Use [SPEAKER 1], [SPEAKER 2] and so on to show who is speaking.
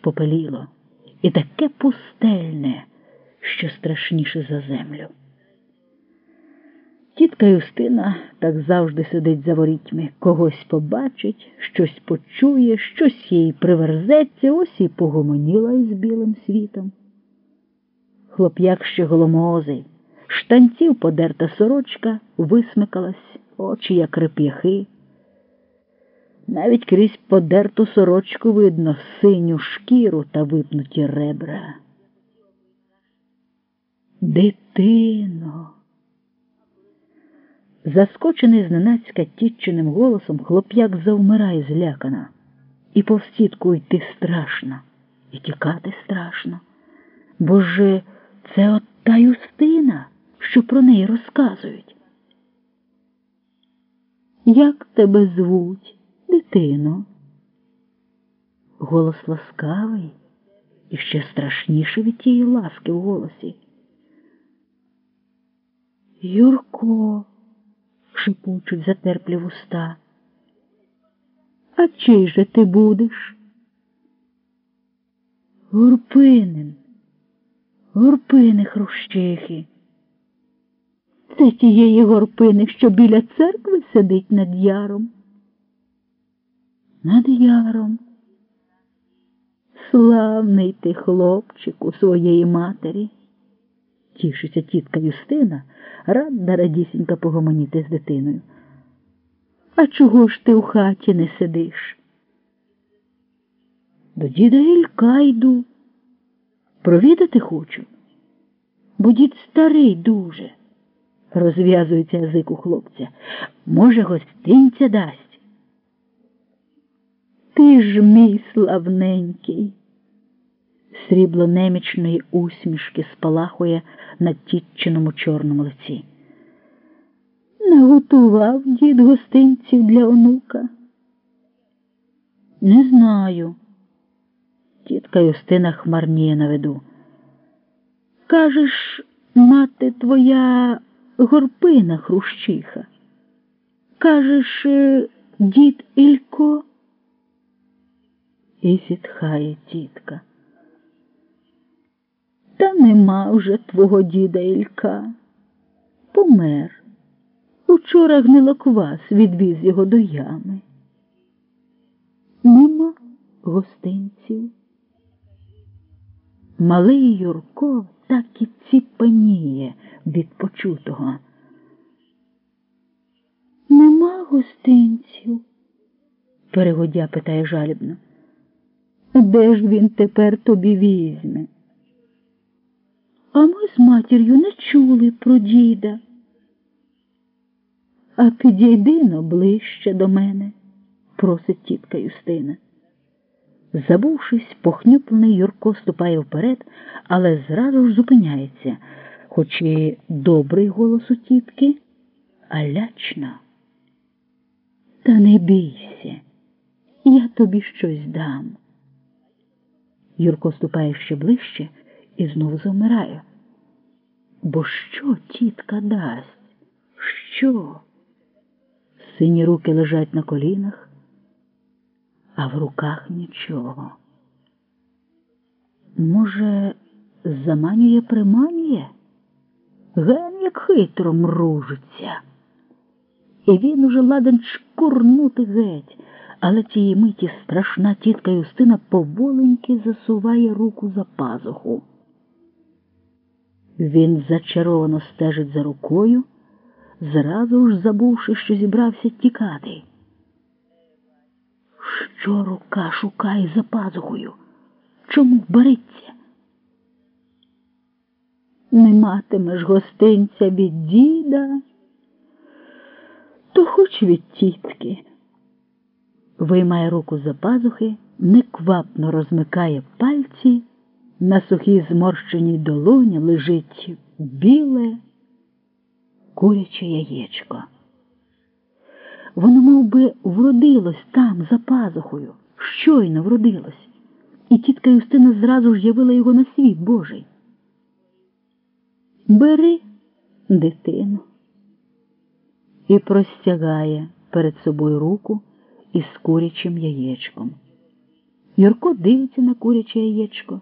[SPEAKER 1] спопеліло, і таке пустельне, що страшніше за землю. Тітка Юстина так завжди сидить за ворітьми, когось побачить, щось почує, щось їй приверзеться, ось і погомоніла із білим світом. Хлоп'як ще голомозий, штанців подерта сорочка, висмикалась, очі, як реп'яхи. Навіть крізь подерту сорочку видно синю шкіру та випнуті ребра. Дитино. Заскочений зненацька тітчиним голосом, хлоп'як завмирає злякана. І повз тітку йти страшно, і тікати страшно. Бо ж це от та юстина, що про неї розказують. Як тебе звуть, дитино? Голос ласкавий і ще страшніше від тієї ласки в голосі. Юрко шипучуть затерплі вуста. А чий же ти будеш? Гурпинин, горпини хрущихи. Це тієї горпини, що біля церкви сидить над яром. Над яром. Славний ти хлопчику своєї матері. Тішиться тітка Юстина, рада радісінька погомоніти з дитиною. А чого ж ти у хаті не сидиш? До діда Ілька йду. Провідати хочу, бо дід старий дуже, розв'язується язик у хлопця. Може, гостинця дасть. Ти ж мій славненький. Срібло немічної усмішки спалахує на тітчиному чорному лиці. Наготував дід гостинців для онука. Не знаю. Тітка Юстина хмарніє на виду. Кажеш, мати твоя горпина хрущиха. Кажеш, е, дід Ілько? І зітхає тітка. Та нема вже твого діда Ілька. Помер. Учора гнилоквас відвіз його до ями. Нема гостинців. Малий Юрко так і ціпеніє від почутого. Нема гостинців? перегодя питає жалібно. Де ж він тепер тобі візьме? А ми з матір'ю не чули про діда. А підійди но ближче до мене, просить тітка Юстина. Забувшись, похнюплений Юрко ступає вперед, але зразу ж зупиняється, хоч і добрий голос у тітки, а лячно. Та не бійся, я тобі щось дам. Юрко ступає ще ближче і знову завмирає. Бо що тітка дасть? Що? Сині руки лежать на колінах, а в руках нічого. Може, заманює приманює? Ген як хитро мружиться. І він уже ладен шкурнути геть, але цієї миті страшна тітка Юстина поволеньки засуває руку за пазуху. Він зачаровано стежить за рукою, зразу ж забувши, що зібрався тікати. Що рука шукає за пазухою? Чому береться? Не матимеш гостинця від діда, то хоч від тітки. Виймає руку за пазухи, неквапно розмикає пальці. На сухій зморщеній долоні лежить біле куряче яєчко. Воно мов би, вродилось там, за пазухою, щойно вродилось, і тітка Юстина зразу ж явила його на світ Божий. Бери, дитину, і простягає перед собою руку із курячим яєчком. Юрко дивиться на куряче яєчко.